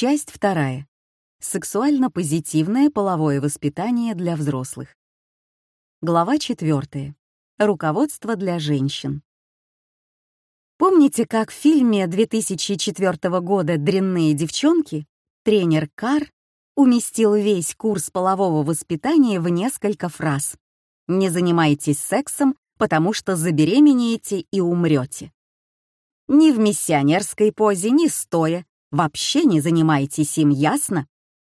Часть вторая. Сексуально-позитивное половое воспитание для взрослых. Глава 4. Руководство для женщин. Помните, как в фильме 2004 года «Дрянные девчонки» тренер Кар уместил весь курс полового воспитания в несколько фраз. «Не занимайтесь сексом, потому что забеременеете и умрете». Ни в миссионерской позе, ни стоя вообще не занимаетесь им, ясно?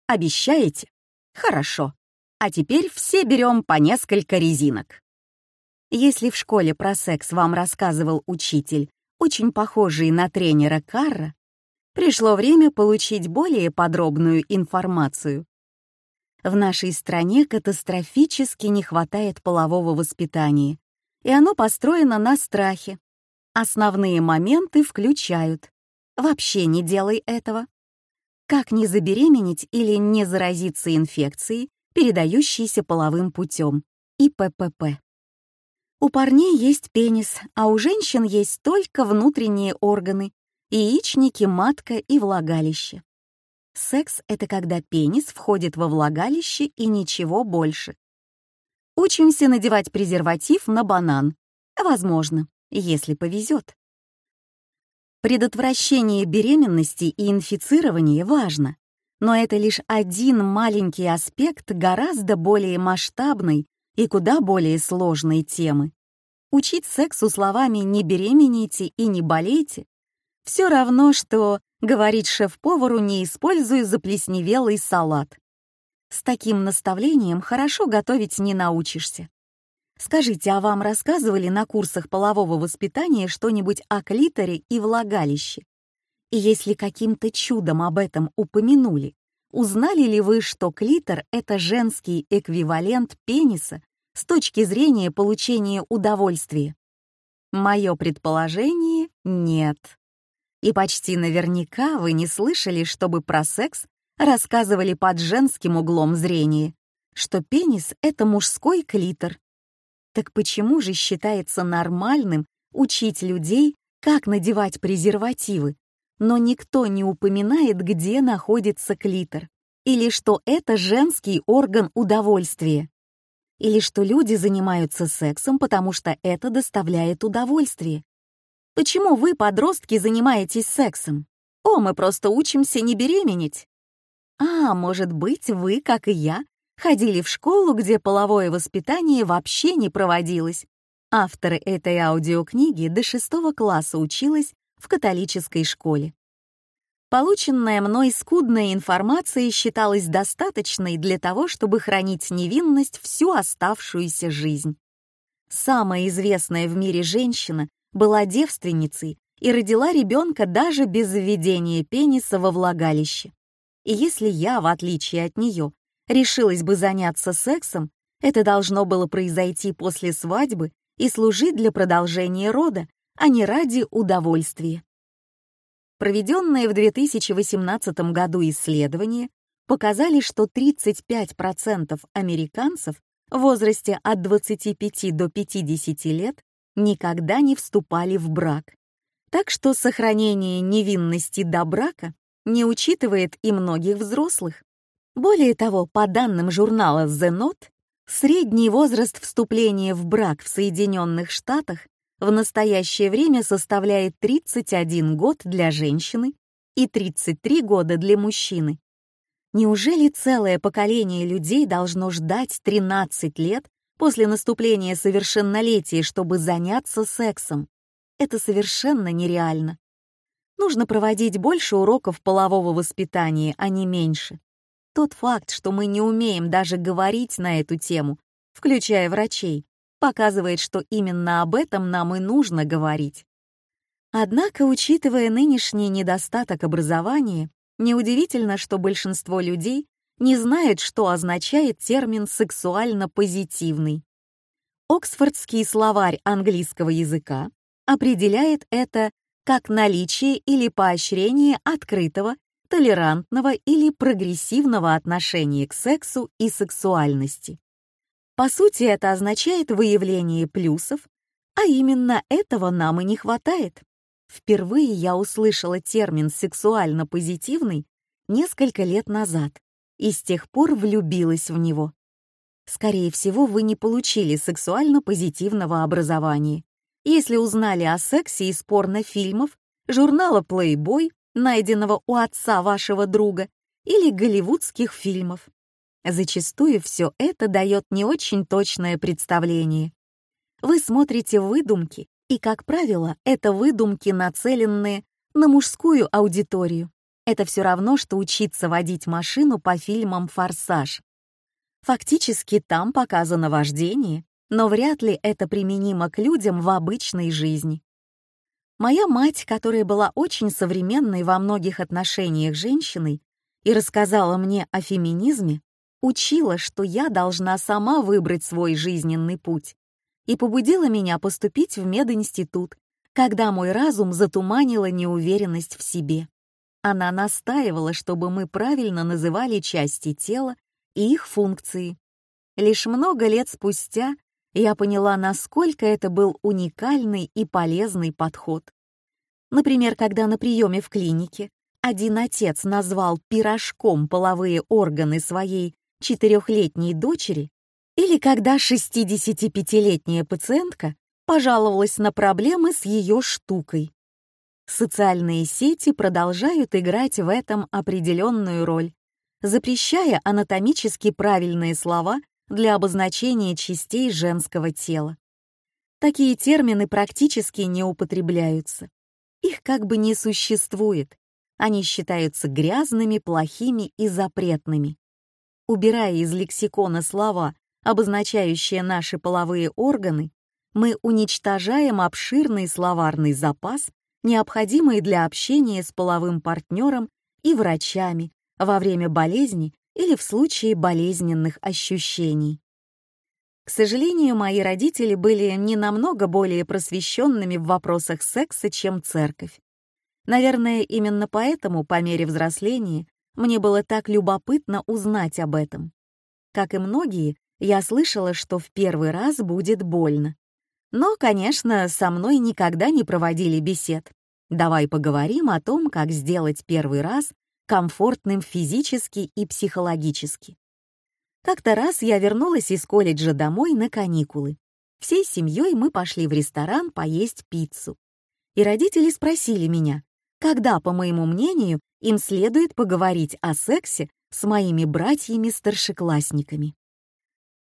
Обещаете? Хорошо. А теперь все берем по несколько резинок. Если в школе про секс вам рассказывал учитель, очень похожий на тренера Карра, пришло время получить более подробную информацию. В нашей стране катастрофически не хватает полового воспитания, и оно построено на страхе. Основные моменты включают Вообще не делай этого. Как не забеременеть или не заразиться инфекцией, передающейся половым путем, и ППП. У парней есть пенис, а у женщин есть только внутренние органы — яичники, матка и влагалище. Секс — это когда пенис входит во влагалище и ничего больше. Учимся надевать презерватив на банан. Возможно, если повезет. Предотвращение беременности и инфицирования важно, но это лишь один маленький аспект гораздо более масштабной и куда более сложной темы. Учить сексу словами «не беременейте» и «не болейте» все равно, что говорить шеф-повару «не используй заплесневелый салат». С таким наставлением хорошо готовить не научишься. Скажите, а вам рассказывали на курсах полового воспитания что-нибудь о клиторе и влагалище? И если каким-то чудом об этом упомянули, узнали ли вы, что клитор — это женский эквивалент пениса с точки зрения получения удовольствия? Мое предположение — нет. И почти наверняка вы не слышали, чтобы про секс рассказывали под женским углом зрения, что пенис — это мужской клитор, так почему же считается нормальным учить людей, как надевать презервативы, но никто не упоминает, где находится клитор, или что это женский орган удовольствия, или что люди занимаются сексом, потому что это доставляет удовольствие. Почему вы, подростки, занимаетесь сексом? О, мы просто учимся не беременеть. А, может быть, вы, как и я, ходили в школу, где половое воспитание вообще не проводилось. Автор этой аудиокниги до шестого класса училась в католической школе. Полученная мной скудная информация считалась достаточной для того, чтобы хранить невинность всю оставшуюся жизнь. Самая известная в мире женщина была девственницей и родила ребенка даже без введения пениса во влагалище. И если я, в отличие от нее, решилась бы заняться сексом, это должно было произойти после свадьбы и служить для продолжения рода, а не ради удовольствия. Проведенные в 2018 году исследования показали, что 35% американцев в возрасте от 25 до 50 лет никогда не вступали в брак. Так что сохранение невинности до брака не учитывает и многих взрослых. Более того, по данным журнала The Note, средний возраст вступления в брак в Соединенных Штатах в настоящее время составляет 31 год для женщины и 33 года для мужчины. Неужели целое поколение людей должно ждать 13 лет после наступления совершеннолетия, чтобы заняться сексом? Это совершенно нереально. Нужно проводить больше уроков полового воспитания, а не меньше. Тот факт, что мы не умеем даже говорить на эту тему, включая врачей, показывает, что именно об этом нам и нужно говорить. Однако, учитывая нынешний недостаток образования, неудивительно, что большинство людей не знает, что означает термин «сексуально-позитивный». Оксфордский словарь английского языка определяет это как наличие или поощрение открытого толерантного или прогрессивного отношения к сексу и сексуальности. По сути, это означает выявление плюсов, а именно этого нам и не хватает. Впервые я услышала термин «сексуально-позитивный» несколько лет назад и с тех пор влюбилась в него. Скорее всего, вы не получили сексуально-позитивного образования, если узнали о сексе из порнофильмов, журнала Playboy найденного у отца вашего друга, или голливудских фильмов. Зачастую все это дает не очень точное представление. Вы смотрите выдумки, и, как правило, это выдумки, нацеленные на мужскую аудиторию. Это все равно, что учиться водить машину по фильмам «Форсаж». Фактически там показано вождение, но вряд ли это применимо к людям в обычной жизни. Моя мать, которая была очень современной во многих отношениях женщиной и рассказала мне о феминизме, учила, что я должна сама выбрать свой жизненный путь и побудила меня поступить в мединститут, когда мой разум затуманила неуверенность в себе. Она настаивала, чтобы мы правильно называли части тела и их функции. Лишь много лет спустя я поняла, насколько это был уникальный и полезный подход. Например, когда на приеме в клинике один отец назвал пирожком половые органы своей четырехлетней дочери, или когда 65-летняя пациентка пожаловалась на проблемы с ее штукой. Социальные сети продолжают играть в этом определенную роль, запрещая анатомически правильные слова для обозначения частей женского тела. Такие термины практически не употребляются. Их как бы не существует. Они считаются грязными, плохими и запретными. Убирая из лексикона слова, обозначающие наши половые органы, мы уничтожаем обширный словарный запас, необходимый для общения с половым партнером и врачами во время болезни или в случае болезненных ощущений. К сожалению, мои родители были не намного более просвещенными в вопросах секса, чем церковь. Наверное, именно поэтому, по мере взросления, мне было так любопытно узнать об этом. Как и многие, я слышала, что в первый раз будет больно. Но, конечно, со мной никогда не проводили бесед. Давай поговорим о том, как сделать первый раз комфортным физически и психологически. Как-то раз я вернулась из колледжа домой на каникулы. Всей семьей мы пошли в ресторан поесть пиццу. И родители спросили меня, когда, по моему мнению, им следует поговорить о сексе с моими братьями-старшеклассниками.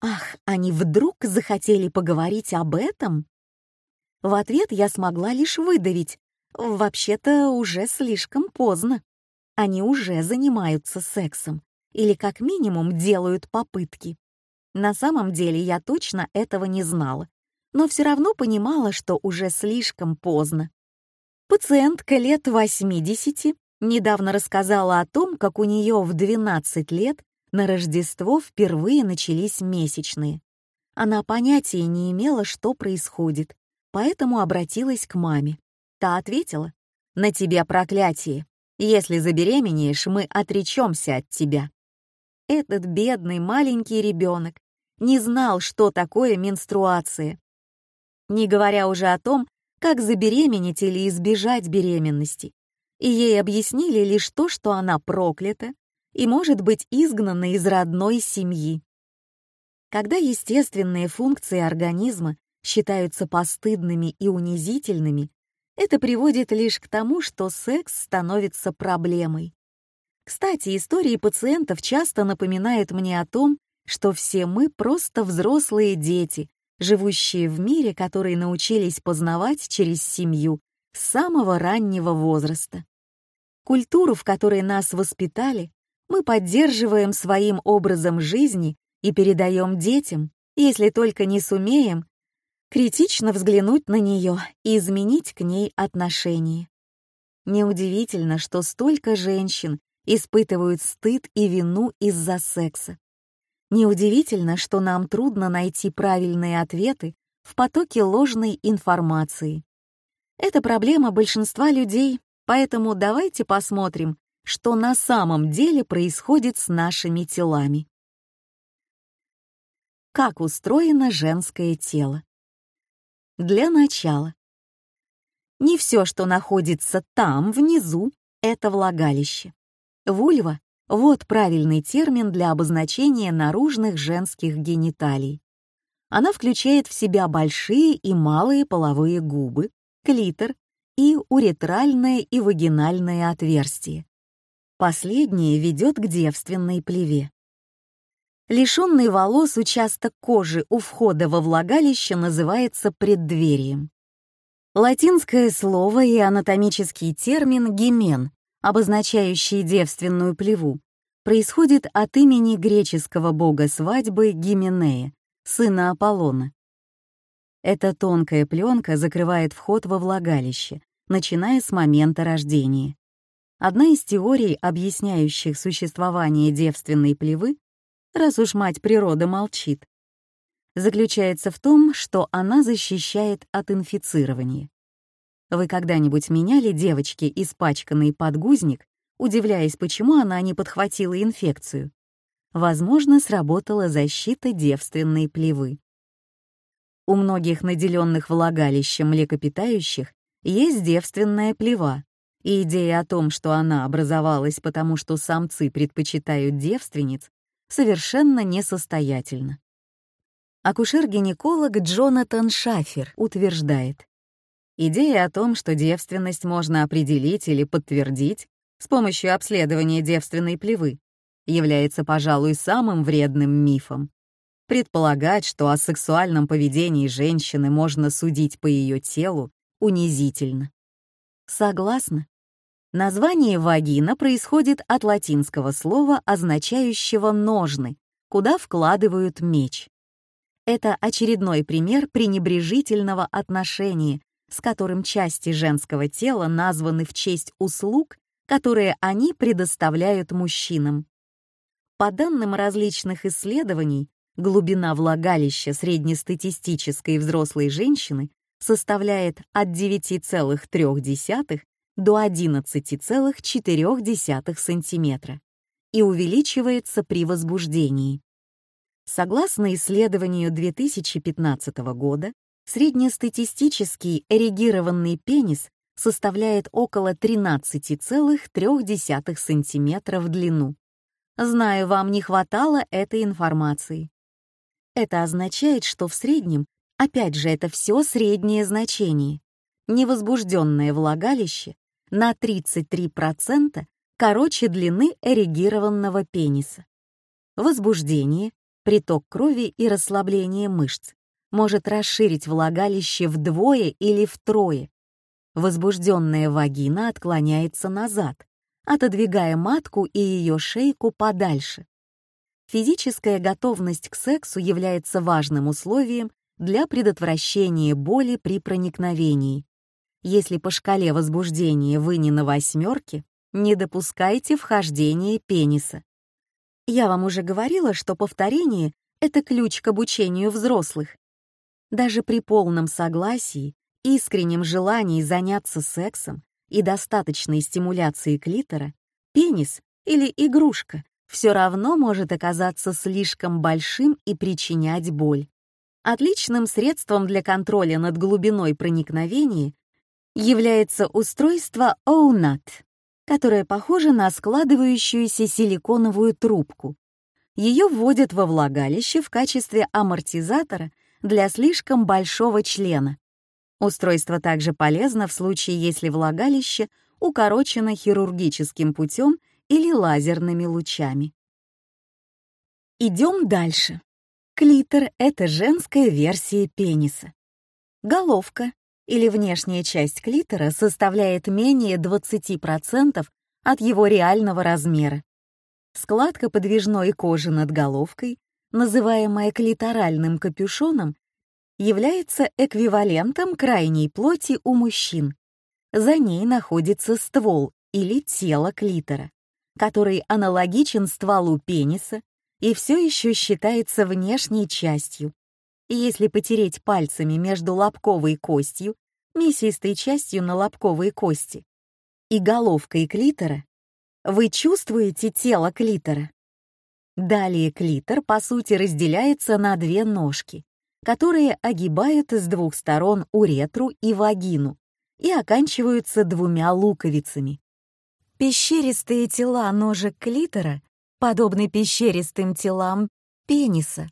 Ах, они вдруг захотели поговорить об этом? В ответ я смогла лишь выдавить. Вообще-то уже слишком поздно они уже занимаются сексом или как минимум делают попытки. На самом деле я точно этого не знала, но все равно понимала, что уже слишком поздно. Пациентка лет 80 недавно рассказала о том, как у нее в 12 лет на Рождество впервые начались месячные. Она понятия не имела, что происходит, поэтому обратилась к маме. Та ответила, «На тебя проклятие, если забеременеешь, мы отречемся от тебя». Этот бедный маленький ребенок не знал, что такое менструации. Не говоря уже о том, как забеременеть или избежать беременности. И ей объяснили лишь то, что она проклята и может быть изгнана из родной семьи. Когда естественные функции организма считаются постыдными и унизительными, это приводит лишь к тому, что секс становится проблемой. Кстати, истории пациентов часто напоминают мне о том, что все мы просто взрослые дети, живущие в мире, который научились познавать через семью с самого раннего возраста. Культуру, в которой нас воспитали, мы поддерживаем своим образом жизни и передаем детям, если только не сумеем критично взглянуть на нее и изменить к ней отношение. Неудивительно, что столько женщин испытывают стыд и вину из-за секса. Неудивительно, что нам трудно найти правильные ответы в потоке ложной информации. Это проблема большинства людей, поэтому давайте посмотрим, что на самом деле происходит с нашими телами. Как устроено женское тело? для начала. Не все, что находится там, внизу, это влагалище. Вульва — вот правильный термин для обозначения наружных женских гениталий. Она включает в себя большие и малые половые губы, клитор и уретральное и вагинальное отверстие. Последнее ведет к девственной плеве лишенный волос участок кожи у входа во влагалище называется преддверием. Латинское слово и анатомический термин «гимен», обозначающий девственную плеву, происходит от имени греческого бога свадьбы Гименея, сына Аполлона. Эта тонкая пленка закрывает вход во влагалище, начиная с момента рождения. Одна из теорий, объясняющих существование девственной плевы, раз уж мать природа молчит. Заключается в том, что она защищает от инфицирования. Вы когда-нибудь меняли девочке испачканный подгузник, удивляясь, почему она не подхватила инфекцию? Возможно, сработала защита девственной плевы. У многих наделенных влагалищем млекопитающих есть девственная плева, и идея о том, что она образовалась потому, что самцы предпочитают девственниц, совершенно несостоятельно. Акушер-гинеколог Джонатан Шафер утверждает, идея о том, что девственность можно определить или подтвердить с помощью обследования девственной плевы, является, пожалуй, самым вредным мифом. Предполагать, что о сексуальном поведении женщины можно судить по ее телу, унизительно. Согласна, Название вагина происходит от латинского слова, означающего «ножны», куда вкладывают меч. Это очередной пример пренебрежительного отношения, с которым части женского тела названы в честь услуг, которые они предоставляют мужчинам. По данным различных исследований, глубина влагалища среднестатистической взрослой женщины составляет от 9,3 до 11,4 см и увеличивается при возбуждении. Согласно исследованию 2015 года, среднестатистический эрегированный пенис составляет около 13,3 см в длину. Знаю, вам не хватало этой информации. Это означает, что в среднем, опять же, это все среднее значение. Невозбужденное влагалище на 33% короче длины эрегированного пениса. Возбуждение, приток крови и расслабление мышц может расширить влагалище вдвое или втрое. Возбужденная вагина отклоняется назад, отодвигая матку и ее шейку подальше. Физическая готовность к сексу является важным условием для предотвращения боли при проникновении. Если по шкале возбуждения вы не на восьмерке, не допускайте вхождения пениса. Я вам уже говорила, что повторение — это ключ к обучению взрослых. Даже при полном согласии, искреннем желании заняться сексом и достаточной стимуляции клитора, пенис или игрушка все равно может оказаться слишком большим и причинять боль. Отличным средством для контроля над глубиной проникновения является устройство OUNAT, которое похоже на складывающуюся силиконовую трубку. Ее вводят во влагалище в качестве амортизатора для слишком большого члена. Устройство также полезно в случае, если влагалище укорочено хирургическим путем или лазерными лучами. Идем дальше. Клитер — это женская версия пениса. Головка или внешняя часть клитора составляет менее 20% от его реального размера. Складка подвижной кожи над головкой, называемая клиторальным капюшоном, является эквивалентом крайней плоти у мужчин. За ней находится ствол или тело клитора, который аналогичен стволу пениса и все еще считается внешней частью, и если потереть пальцами между лобковой костью, мясистой частью на лобковой кости и головкой клитора, вы чувствуете тело клитора. Далее клитор, по сути, разделяется на две ножки, которые огибают с двух сторон уретру и вагину и оканчиваются двумя луковицами. Пещеристые тела ножек клитора подобны пещеристым телам пениса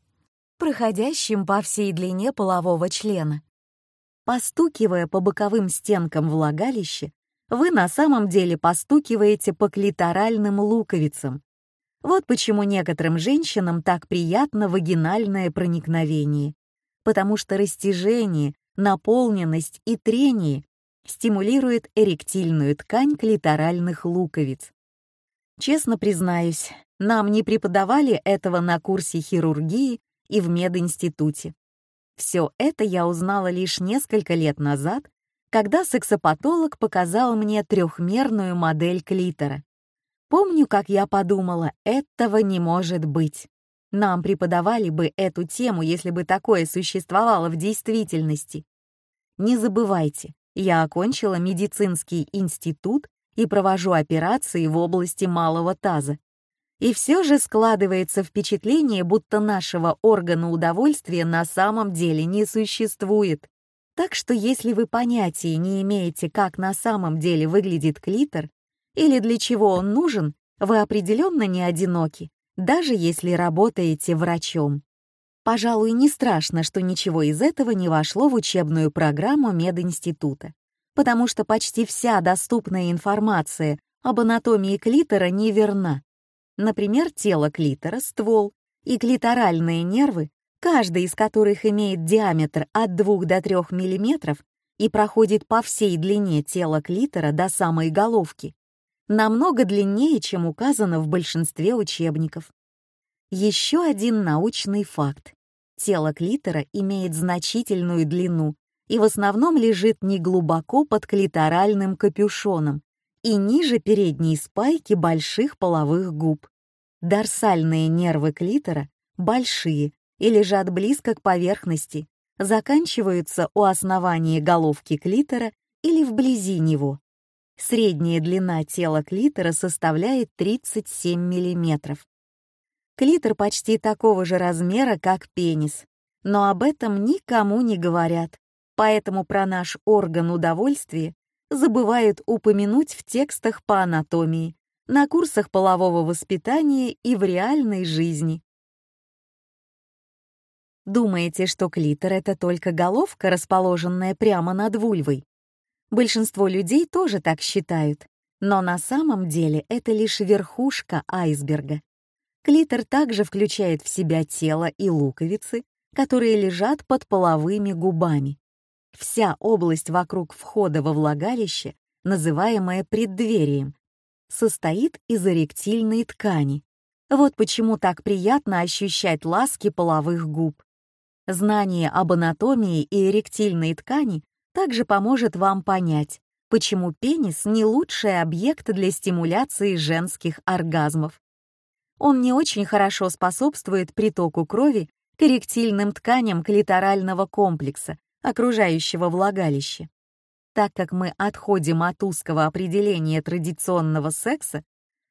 проходящим по всей длине полового члена. Постукивая по боковым стенкам влагалища, вы на самом деле постукиваете по клиторальным луковицам. Вот почему некоторым женщинам так приятно вагинальное проникновение, потому что растяжение, наполненность и трение стимулирует эректильную ткань клиторальных луковиц. Честно признаюсь, нам не преподавали этого на курсе хирургии и в мединституте. Все это я узнала лишь несколько лет назад, когда сексопатолог показал мне трехмерную модель клитора. Помню, как я подумала, этого не может быть. Нам преподавали бы эту тему, если бы такое существовало в действительности. Не забывайте, я окончила медицинский институт и провожу операции в области малого таза. И все же складывается впечатление, будто нашего органа удовольствия на самом деле не существует. Так что если вы понятия не имеете, как на самом деле выглядит клитор или для чего он нужен, вы определенно не одиноки, даже если работаете врачом. Пожалуй, не страшно, что ничего из этого не вошло в учебную программу мединститута, потому что почти вся доступная информация об анатомии клитора неверна например, тело клитора, ствол и клиторальные нервы, каждый из которых имеет диаметр от 2 до 3 мм и проходит по всей длине тела клитора до самой головки, намного длиннее, чем указано в большинстве учебников. Еще один научный факт. Тело клитора имеет значительную длину и в основном лежит не глубоко под клиторальным капюшоном, и ниже передней спайки больших половых губ. Дорсальные нервы клитора большие и лежат близко к поверхности, заканчиваются у основания головки клитора или вблизи него. Средняя длина тела клитора составляет 37 мм. Клитор почти такого же размера, как пенис, но об этом никому не говорят, поэтому про наш орган удовольствия забывают упомянуть в текстах по анатомии, на курсах полового воспитания и в реальной жизни. Думаете, что клитор — это только головка, расположенная прямо над вульвой? Большинство людей тоже так считают, но на самом деле это лишь верхушка айсберга. Клитор также включает в себя тело и луковицы, которые лежат под половыми губами. Вся область вокруг входа во влагалище, называемая преддверием, состоит из эректильной ткани. Вот почему так приятно ощущать ласки половых губ. Знание об анатомии и эректильной ткани также поможет вам понять, почему пенис не лучший объект для стимуляции женских оргазмов. Он не очень хорошо способствует притоку крови к эректильным тканям клиторального комплекса окружающего влагалища. Так как мы отходим от узкого определения традиционного секса,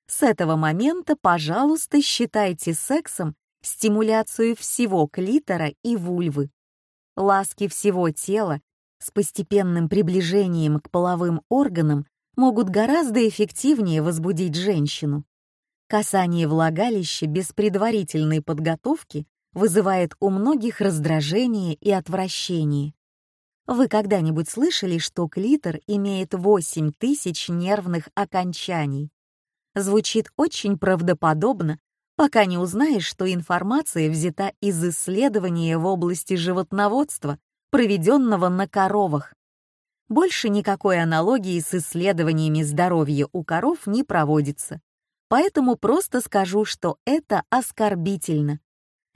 с этого момента, пожалуйста, считайте сексом стимуляцию всего клитора и вульвы. Ласки всего тела с постепенным приближением к половым органам могут гораздо эффективнее возбудить женщину. Касание влагалища без предварительной подготовки вызывает у многих раздражение и отвращение. Вы когда-нибудь слышали, что клитор имеет 8 тысяч нервных окончаний? Звучит очень правдоподобно, пока не узнаешь, что информация взята из исследования в области животноводства, проведенного на коровах. Больше никакой аналогии с исследованиями здоровья у коров не проводится. Поэтому просто скажу, что это оскорбительно.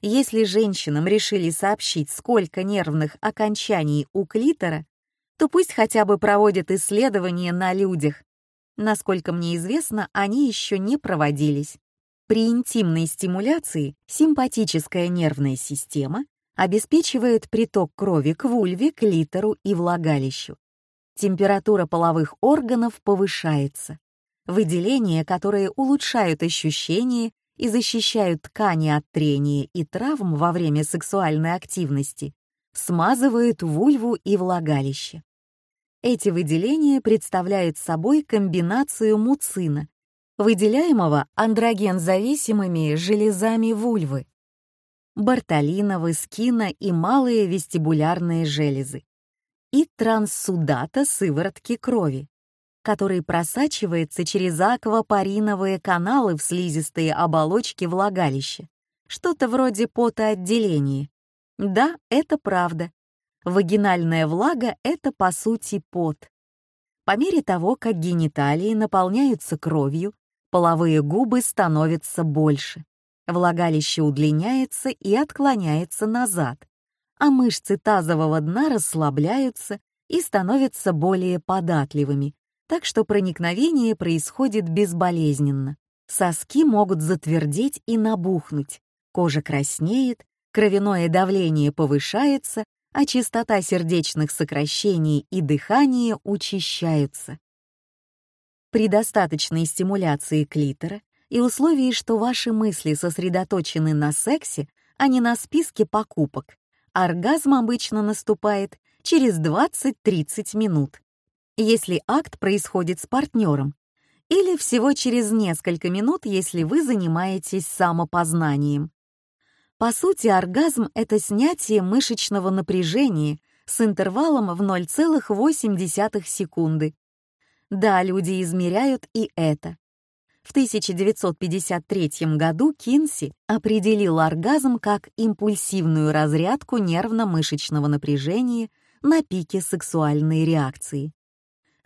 Если женщинам решили сообщить, сколько нервных окончаний у клитора, то пусть хотя бы проводят исследования на людях. Насколько мне известно, они еще не проводились. При интимной стимуляции симпатическая нервная система обеспечивает приток крови к вульве, клитору и влагалищу. Температура половых органов повышается. Выделения, которые улучшают ощущение и защищают ткани от трения и травм во время сексуальной активности, смазывают вульву и влагалище. Эти выделения представляют собой комбинацию муцина, выделяемого андрогензависимыми железами вульвы, бартолиновы, скина и малые вестибулярные железы, и транссудата сыворотки крови, который просачивается через аквапариновые каналы в слизистые оболочки влагалища. Что-то вроде потоотделения. Да, это правда. Вагинальная влага — это, по сути, пот. По мере того, как гениталии наполняются кровью, половые губы становятся больше. Влагалище удлиняется и отклоняется назад, а мышцы тазового дна расслабляются и становятся более податливыми, так что проникновение происходит безболезненно. Соски могут затвердеть и набухнуть, кожа краснеет, кровяное давление повышается, а частота сердечных сокращений и дыхания учащается. При достаточной стимуляции клитора и условии, что ваши мысли сосредоточены на сексе, а не на списке покупок, оргазм обычно наступает через 20-30 минут если акт происходит с партнером, или всего через несколько минут, если вы занимаетесь самопознанием. По сути, оргазм — это снятие мышечного напряжения с интервалом в 0,8 секунды. Да, люди измеряют и это. В 1953 году Кинси определил оргазм как импульсивную разрядку нервно-мышечного напряжения на пике сексуальной реакции.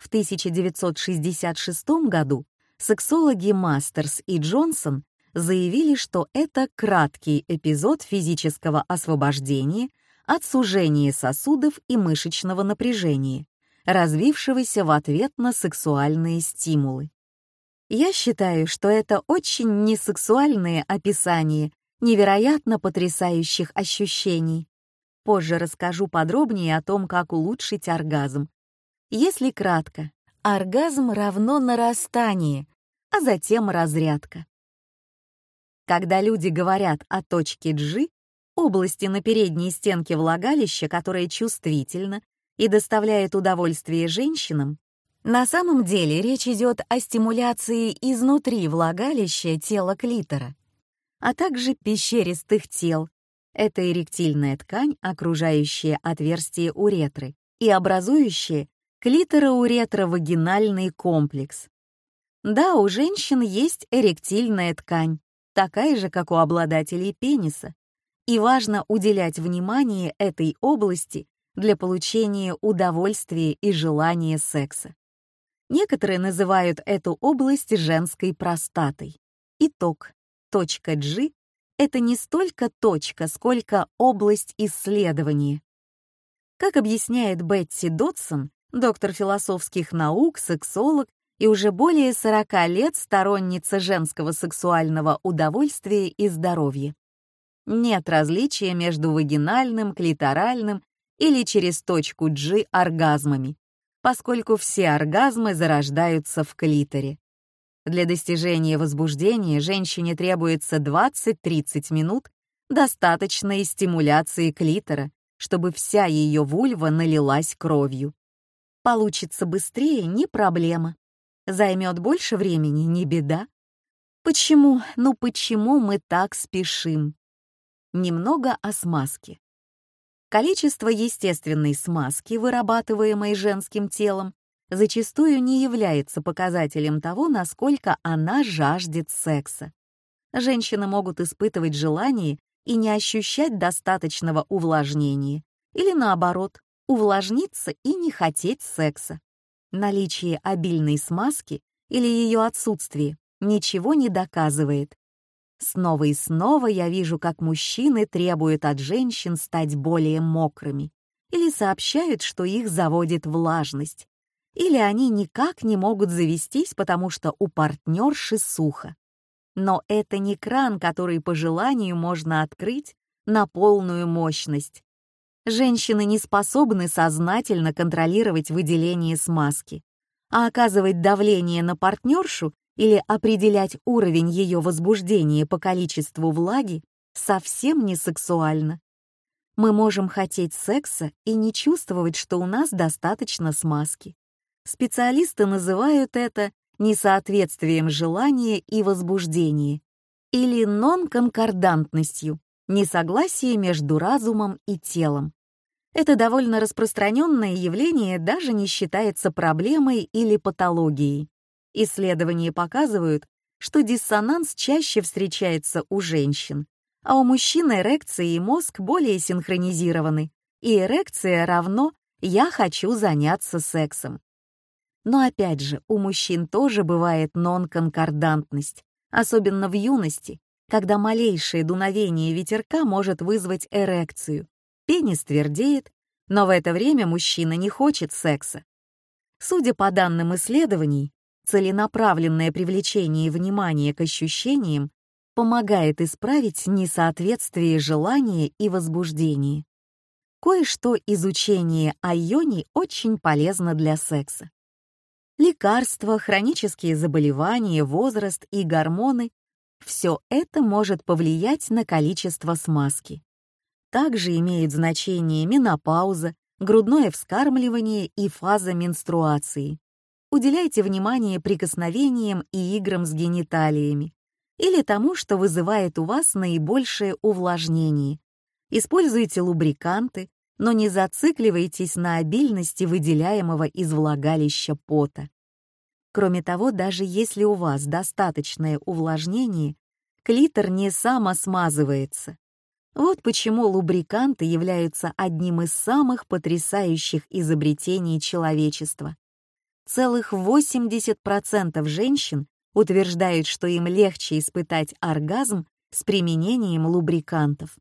В 1966 году сексологи Мастерс и Джонсон заявили, что это краткий эпизод физического освобождения от сужения сосудов и мышечного напряжения, развившегося в ответ на сексуальные стимулы. Я считаю, что это очень несексуальное описание невероятно потрясающих ощущений. Позже расскажу подробнее о том, как улучшить оргазм, если кратко, оргазм равно нарастание, а затем разрядка. Когда люди говорят о точке G, области на передней стенке влагалища, которая чувствительна и доставляет удовольствие женщинам, на самом деле речь идет о стимуляции изнутри влагалища тела клитора, а также пещеристых тел. Это эректильная ткань, окружающая отверстие уретры и образующая клитороуретровагинальный комплекс. Да, у женщин есть эректильная ткань, такая же, как у обладателей пениса, и важно уделять внимание этой области для получения удовольствия и желания секса. Некоторые называют эту область женской простатой. Итог. Точка G — это не столько точка, сколько область исследования. Как объясняет Бетти Додсон, доктор философских наук, сексолог и уже более 40 лет сторонница женского сексуального удовольствия и здоровья. Нет различия между вагинальным, клиторальным или через точку G оргазмами, поскольку все оргазмы зарождаются в клиторе. Для достижения возбуждения женщине требуется 20-30 минут достаточной стимуляции клитора, чтобы вся ее вульва налилась кровью. Получится быстрее — не проблема. Займет больше времени — не беда. Почему, ну почему мы так спешим? Немного о смазке. Количество естественной смазки, вырабатываемой женским телом, зачастую не является показателем того, насколько она жаждет секса. Женщины могут испытывать желание и не ощущать достаточного увлажнения, или наоборот, увлажниться и не хотеть секса. Наличие обильной смазки или ее отсутствие ничего не доказывает. Снова и снова я вижу, как мужчины требуют от женщин стать более мокрыми или сообщают, что их заводит влажность, или они никак не могут завестись, потому что у партнерши сухо. Но это не кран, который по желанию можно открыть на полную мощность. Женщины не способны сознательно контролировать выделение смазки, а оказывать давление на партнершу или определять уровень ее возбуждения по количеству влаги совсем не сексуально. Мы можем хотеть секса и не чувствовать, что у нас достаточно смазки. Специалисты называют это несоответствием желания и возбуждения или нонконкордантностью несогласие между разумом и телом. Это довольно распространенное явление даже не считается проблемой или патологией. Исследования показывают, что диссонанс чаще встречается у женщин, а у мужчин эрекция и мозг более синхронизированы, и эрекция равно «я хочу заняться сексом». Но опять же, у мужчин тоже бывает нон-конкордантность, особенно в юности, когда малейшее дуновение ветерка может вызвать эрекцию. Пенис твердеет, но в это время мужчина не хочет секса. Судя по данным исследований, целенаправленное привлечение внимания к ощущениям помогает исправить несоответствие желания и возбуждения. Кое-что изучение айони очень полезно для секса. Лекарства, хронические заболевания, возраст и гормоны все это может повлиять на количество смазки. Также имеют значение менопауза, грудное вскармливание и фаза менструации. Уделяйте внимание прикосновениям и играм с гениталиями или тому, что вызывает у вас наибольшее увлажнение. Используйте лубриканты, но не зацикливайтесь на обильности выделяемого из влагалища пота. Кроме того, даже если у вас достаточное увлажнение, клитор не самосмазывается. Вот почему лубриканты являются одним из самых потрясающих изобретений человечества. Целых 80% женщин утверждают, что им легче испытать оргазм с применением лубрикантов.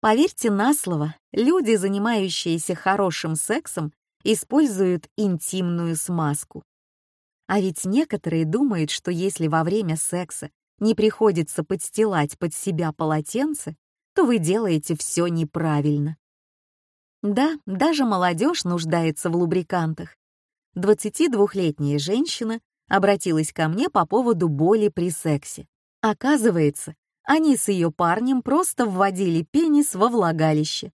Поверьте на слово, люди, занимающиеся хорошим сексом, используют интимную смазку. А ведь некоторые думают, что если во время секса не приходится подстилать под себя полотенце, то вы делаете все неправильно. Да, даже молодежь нуждается в лубрикантах. 22-летняя женщина обратилась ко мне по поводу боли при сексе. Оказывается, они с ее парнем просто вводили пенис во влагалище.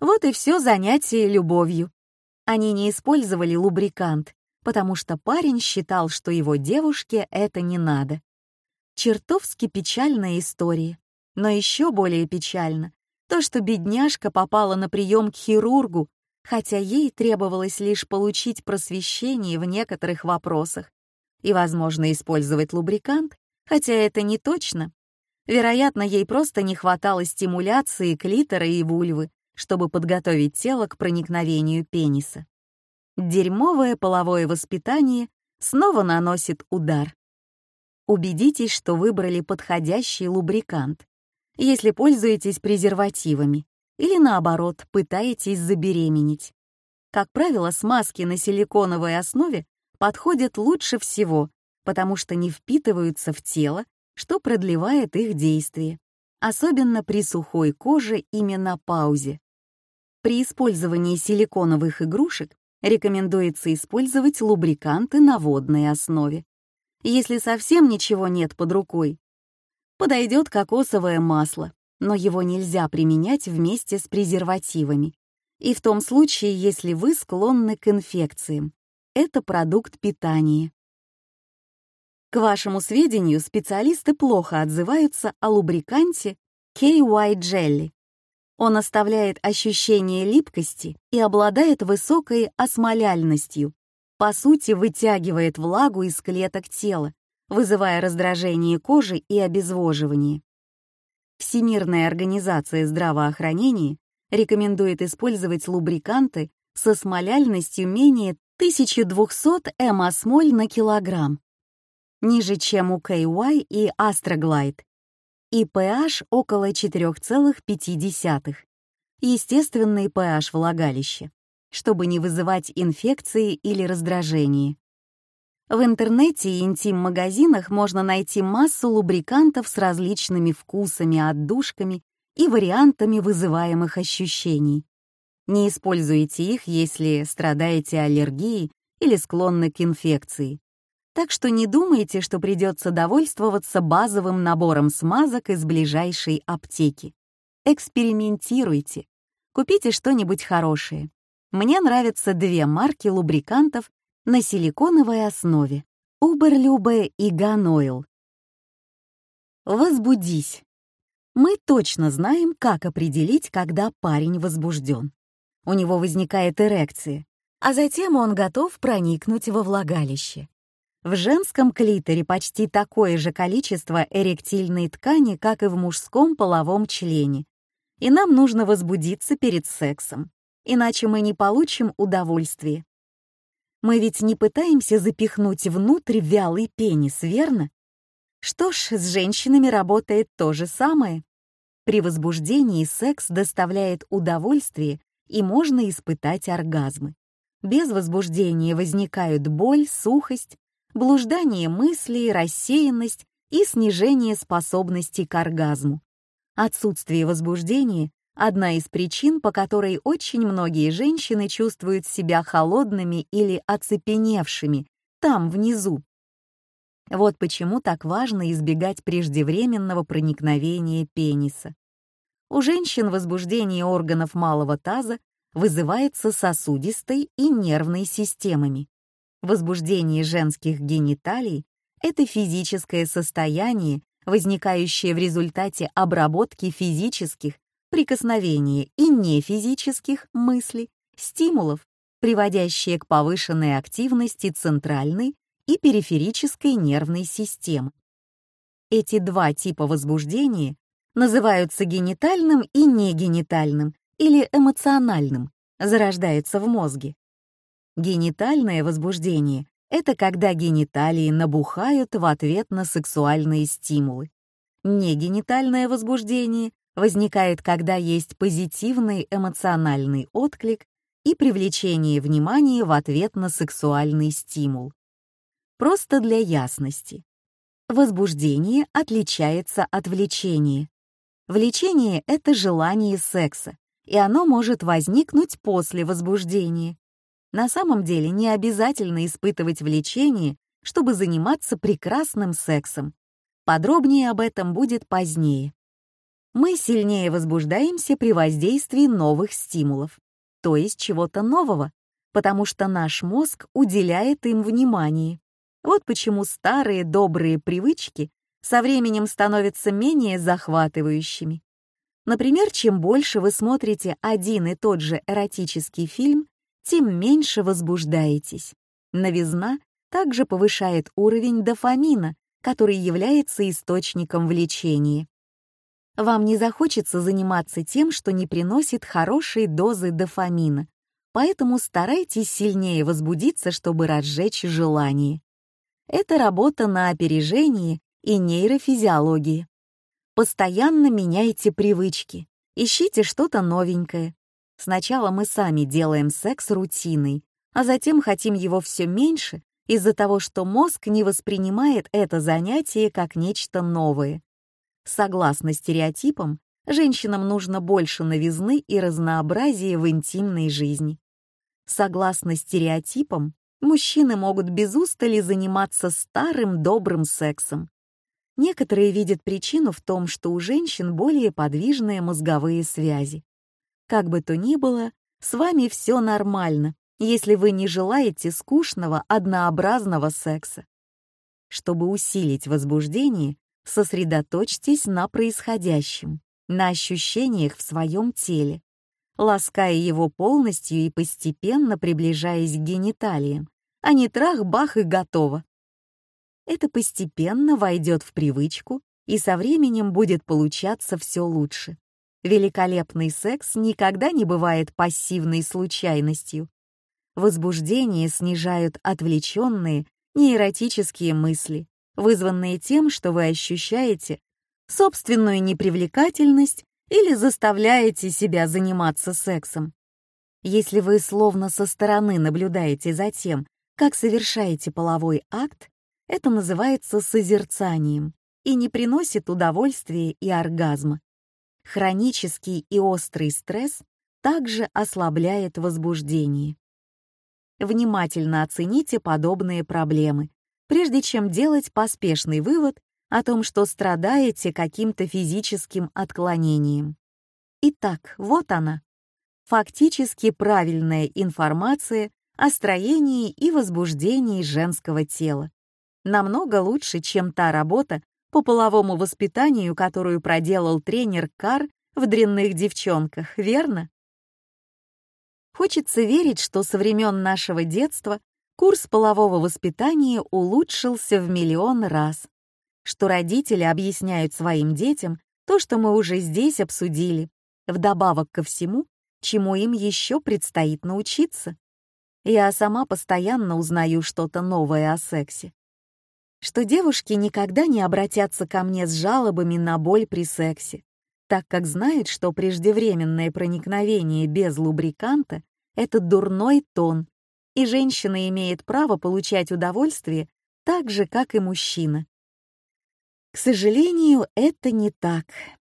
Вот и все занятие любовью. Они не использовали лубрикант, потому что парень считал, что его девушке это не надо. Чертовски печальная история. Но еще более печально то, что бедняжка попала на прием к хирургу, хотя ей требовалось лишь получить просвещение в некоторых вопросах и, возможно, использовать лубрикант, хотя это не точно. Вероятно, ей просто не хватало стимуляции клитора и вульвы, чтобы подготовить тело к проникновению пениса дерьмовое половое воспитание снова наносит удар. Убедитесь, что выбрали подходящий лубрикант, если пользуетесь презервативами или, наоборот, пытаетесь забеременеть. Как правило, смазки на силиконовой основе подходят лучше всего, потому что не впитываются в тело, что продлевает их действие, особенно при сухой коже и менопаузе. При использовании силиконовых игрушек Рекомендуется использовать лубриканты на водной основе. Если совсем ничего нет под рукой, подойдет кокосовое масло, но его нельзя применять вместе с презервативами. И в том случае, если вы склонны к инфекциям. Это продукт питания. К вашему сведению, специалисты плохо отзываются о лубриканте KY Jelly. Он оставляет ощущение липкости и обладает высокой осмоляльностью. По сути, вытягивает влагу из клеток тела, вызывая раздражение кожи и обезвоживание. Всемирная организация здравоохранения рекомендует использовать лубриканты со смоляльностью менее 1200 эмосмоль на килограмм, ниже, чем у KY и Astroglide, и pH около 4,5. Естественный pH влагалища, чтобы не вызывать инфекции или раздражение. В интернете и интим-магазинах можно найти массу лубрикантов с различными вкусами, отдушками и вариантами вызываемых ощущений. Не используйте их, если страдаете аллергией или склонны к инфекции так что не думайте, что придется довольствоваться базовым набором смазок из ближайшей аптеки. Экспериментируйте. Купите что-нибудь хорошее. Мне нравятся две марки лубрикантов на силиконовой основе — Уберлюбе и Ганойл. Возбудись. Мы точно знаем, как определить, когда парень возбужден. У него возникает эрекция, а затем он готов проникнуть во влагалище. В женском клиторе почти такое же количество эректильной ткани, как и в мужском половом члене. И нам нужно возбудиться перед сексом, иначе мы не получим удовольствия. Мы ведь не пытаемся запихнуть внутрь вялый пенис, верно? Что ж, с женщинами работает то же самое. При возбуждении секс доставляет удовольствие и можно испытать оргазмы. Без возбуждения возникают боль, сухость, блуждание мыслей, рассеянность и снижение способности к оргазму. Отсутствие возбуждения – одна из причин, по которой очень многие женщины чувствуют себя холодными или оцепеневшими там, внизу. Вот почему так важно избегать преждевременного проникновения пениса. У женщин возбуждение органов малого таза вызывается сосудистой и нервной системами. Возбуждение женских гениталий — это физическое состояние, возникающее в результате обработки физических, прикосновения и нефизических мыслей, стимулов, приводящее к повышенной активности центральной и периферической нервной системы. Эти два типа возбуждения называются генитальным и негенитальным или эмоциональным, зарождаются в мозге Генитальное возбуждение — это когда гениталии набухают в ответ на сексуальные стимулы. Негенитальное возбуждение возникает, когда есть позитивный эмоциональный отклик и привлечение внимания в ответ на сексуальный стимул. Просто для ясности. Возбуждение отличается от влечения. Влечение — это желание секса, и оно может возникнуть после возбуждения. На самом деле не обязательно испытывать влечение, чтобы заниматься прекрасным сексом. Подробнее об этом будет позднее. Мы сильнее возбуждаемся при воздействии новых стимулов, то есть чего-то нового, потому что наш мозг уделяет им внимание. Вот почему старые добрые привычки со временем становятся менее захватывающими. Например, чем больше вы смотрите один и тот же эротический фильм, тем меньше возбуждаетесь. Новизна также повышает уровень дофамина, который является источником влечения. Вам не захочется заниматься тем, что не приносит хорошей дозы дофамина, поэтому старайтесь сильнее возбудиться, чтобы разжечь желание. Это работа на опережении и нейрофизиологии. Постоянно меняйте привычки, ищите что-то новенькое, Сначала мы сами делаем секс рутиной, а затем хотим его все меньше из-за того, что мозг не воспринимает это занятие как нечто новое. Согласно стереотипам, женщинам нужно больше новизны и разнообразия в интимной жизни. Согласно стереотипам, мужчины могут без устали заниматься старым добрым сексом. Некоторые видят причину в том, что у женщин более подвижные мозговые связи. Как бы то ни было, с вами все нормально, если вы не желаете скучного, однообразного секса. Чтобы усилить возбуждение, сосредоточьтесь на происходящем, на ощущениях в своем теле, лаская его полностью и постепенно приближаясь к гениталиям, а не трах-бах и готово. Это постепенно войдет в привычку и со временем будет получаться все лучше. Великолепный секс никогда не бывает пассивной случайностью. Возбуждение снижают отвлеченные, неэротические мысли, вызванные тем, что вы ощущаете собственную непривлекательность или заставляете себя заниматься сексом. Если вы словно со стороны наблюдаете за тем, как совершаете половой акт, это называется созерцанием и не приносит удовольствия и оргазма хронический и острый стресс также ослабляет возбуждение. Внимательно оцените подобные проблемы, прежде чем делать поспешный вывод о том, что страдаете каким-то физическим отклонением. Итак, вот она. Фактически правильная информация о строении и возбуждении женского тела. Намного лучше, чем та работа, по половому воспитанию, которую проделал тренер Кар в дрянных девчонках, верно? Хочется верить, что со времен нашего детства курс полового воспитания улучшился в миллион раз, что родители объясняют своим детям то, что мы уже здесь обсудили, вдобавок ко всему, чему им еще предстоит научиться. Я сама постоянно узнаю что-то новое о сексе, что девушки никогда не обратятся ко мне с жалобами на боль при сексе, так как знает, что преждевременное проникновение без лубриканта — это дурной тон, и женщина имеет право получать удовольствие так же, как и мужчина. К сожалению, это не так.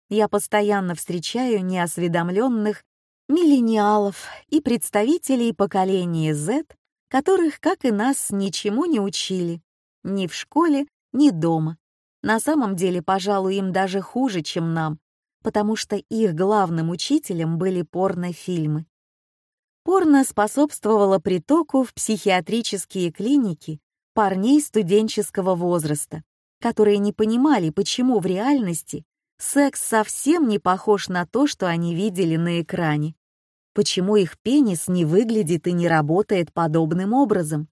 Я постоянно встречаю неосведомленных миллениалов и представителей поколения Z, которых, как и нас, ничему не учили ни в школе, ни дома. На самом деле, пожалуй, им даже хуже, чем нам, потому что их главным учителем были порнофильмы. Порно способствовало притоку в психиатрические клиники парней студенческого возраста, которые не понимали, почему в реальности секс совсем не похож на то, что они видели на экране. Почему их пенис не выглядит и не работает подобным образом?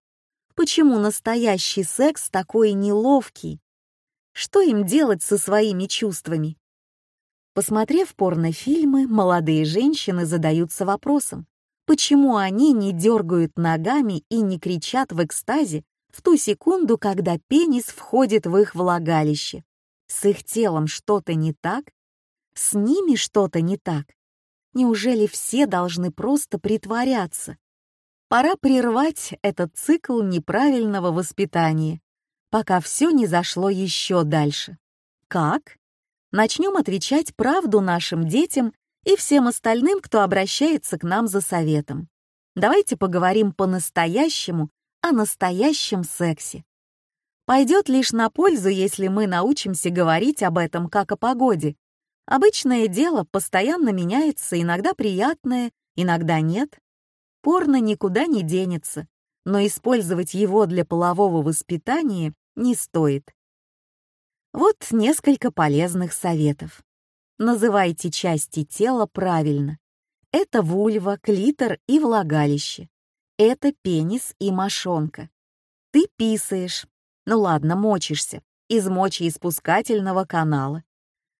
почему настоящий секс такой неловкий? Что им делать со своими чувствами? Посмотрев порнофильмы, молодые женщины задаются вопросом, почему они не дергают ногами и не кричат в экстазе в ту секунду, когда пенис входит в их влагалище. С их телом что-то не так? С ними что-то не так? Неужели все должны просто притворяться? Пора прервать этот цикл неправильного воспитания, пока все не зашло еще дальше. Как? Начнем отвечать правду нашим детям и всем остальным, кто обращается к нам за советом. Давайте поговорим по-настоящему о настоящем сексе. Пойдет лишь на пользу, если мы научимся говорить об этом как о погоде. Обычное дело постоянно меняется, иногда приятное, иногда нет. Порно никуда не денется, но использовать его для полового воспитания не стоит. Вот несколько полезных советов. Называйте части тела правильно. Это вульва, клитор и влагалище. Это пенис и мошонка. Ты писаешь. Ну ладно, мочишься. Из мочеиспускательного канала.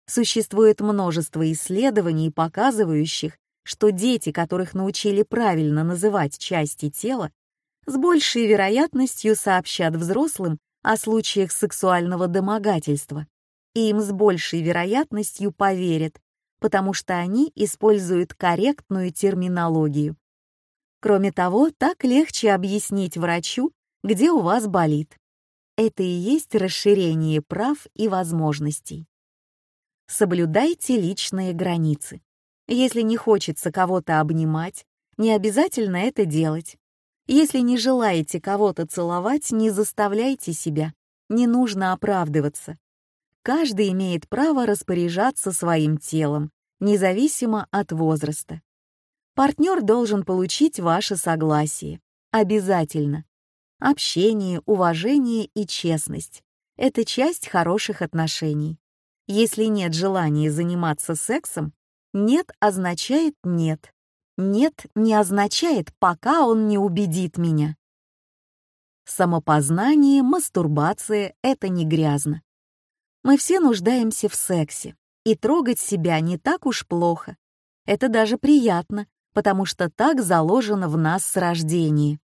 Существует множество исследований, показывающих, что дети, которых научили правильно называть части тела, с большей вероятностью сообщат взрослым о случаях сексуального домогательства, и им с большей вероятностью поверят, потому что они используют корректную терминологию. Кроме того, так легче объяснить врачу, где у вас болит. Это и есть расширение прав и возможностей. Соблюдайте личные границы. Если не хочется кого-то обнимать, не обязательно это делать. Если не желаете кого-то целовать, не заставляйте себя. Не нужно оправдываться. Каждый имеет право распоряжаться своим телом, независимо от возраста. Партнер должен получить ваше согласие. Обязательно. Общение, уважение и честность — это часть хороших отношений. Если нет желания заниматься сексом, «нет» означает «нет». «Нет» не означает «пока он не убедит меня». Самопознание, мастурбация — это не грязно. Мы все нуждаемся в сексе, и трогать себя не так уж плохо. Это даже приятно, потому что так заложено в нас с рождения.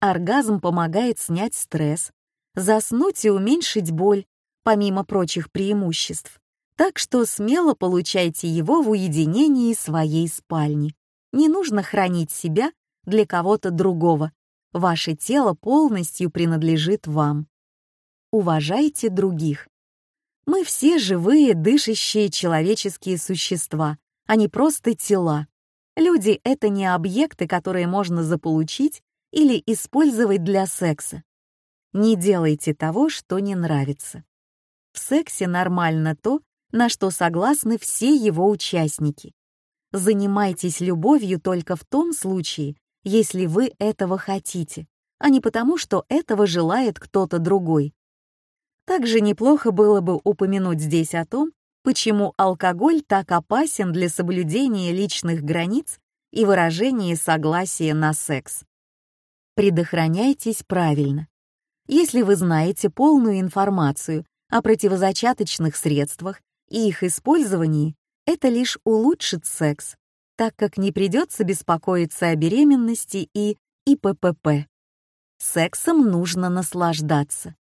Оргазм помогает снять стресс, заснуть и уменьшить боль, помимо прочих преимуществ так что смело получайте его в уединении своей спальни. Не нужно хранить себя для кого-то другого. Ваше тело полностью принадлежит вам. Уважайте других. Мы все живые, дышащие человеческие существа, а не просто тела. Люди — это не объекты, которые можно заполучить или использовать для секса. Не делайте того, что не нравится. В сексе нормально то, на что согласны все его участники. Занимайтесь любовью только в том случае, если вы этого хотите, а не потому, что этого желает кто-то другой. Также неплохо было бы упомянуть здесь о том, почему алкоголь так опасен для соблюдения личных границ и выражения согласия на секс. Предохраняйтесь правильно. Если вы знаете полную информацию о противозачаточных средствах и их использовании, это лишь улучшит секс, так как не придется беспокоиться о беременности и ИППП. Сексом нужно наслаждаться.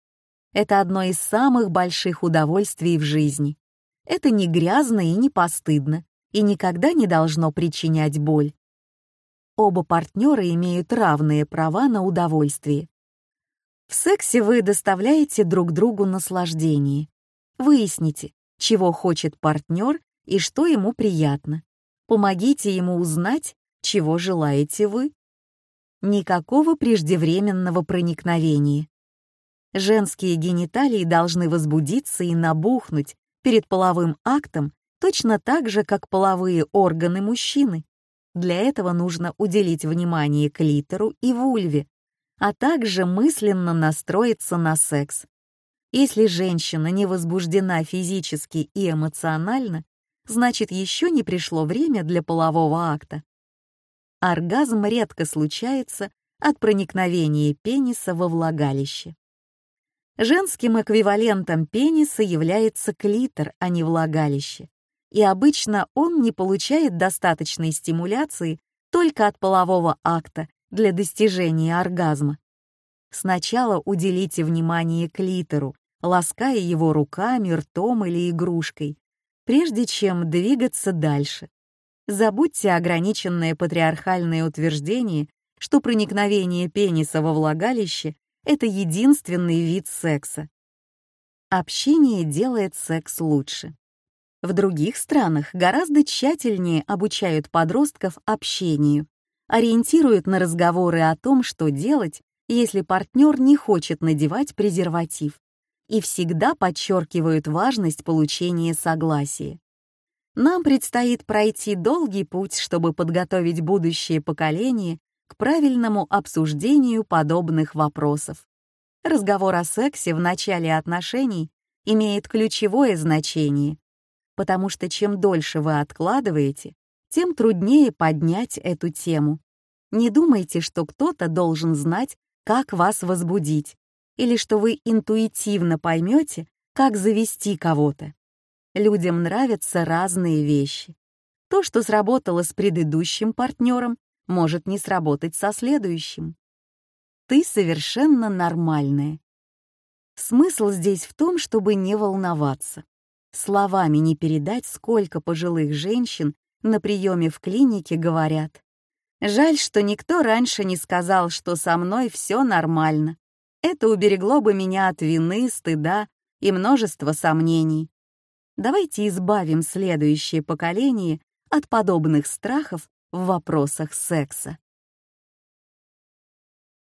Это одно из самых больших удовольствий в жизни. Это не грязно и не постыдно, и никогда не должно причинять боль. Оба партнера имеют равные права на удовольствие. В сексе вы доставляете друг другу наслаждение. Выясните, чего хочет партнер и что ему приятно. Помогите ему узнать, чего желаете вы. Никакого преждевременного проникновения. Женские гениталии должны возбудиться и набухнуть перед половым актом точно так же, как половые органы мужчины. Для этого нужно уделить внимание клитору и вульве, а также мысленно настроиться на секс. Если женщина не возбуждена физически и эмоционально, значит, еще не пришло время для полового акта. Оргазм редко случается от проникновения пениса во влагалище. Женским эквивалентом пениса является клитор, а не влагалище, и обычно он не получает достаточной стимуляции только от полового акта для достижения оргазма. Сначала уделите внимание клитору лаская его руками, ртом или игрушкой, прежде чем двигаться дальше. Забудьте ограниченное патриархальное утверждение, что проникновение пениса во влагалище — это единственный вид секса. Общение делает секс лучше. В других странах гораздо тщательнее обучают подростков общению, ориентируют на разговоры о том, что делать, если партнер не хочет надевать презерватив, и всегда подчеркивают важность получения согласия. Нам предстоит пройти долгий путь, чтобы подготовить будущее поколение к правильному обсуждению подобных вопросов. Разговор о сексе в начале отношений имеет ключевое значение, потому что чем дольше вы откладываете, тем труднее поднять эту тему. Не думайте, что кто-то должен знать, как вас возбудить или что вы интуитивно поймете, как завести кого-то. Людям нравятся разные вещи. То, что сработало с предыдущим партнером, может не сработать со следующим. Ты совершенно нормальная. Смысл здесь в том, чтобы не волноваться. Словами не передать, сколько пожилых женщин на приеме в клинике говорят. Жаль, что никто раньше не сказал, что со мной все нормально. Это уберегло бы меня от вины, стыда и множества сомнений. Давайте избавим следующее поколение от подобных страхов в вопросах секса.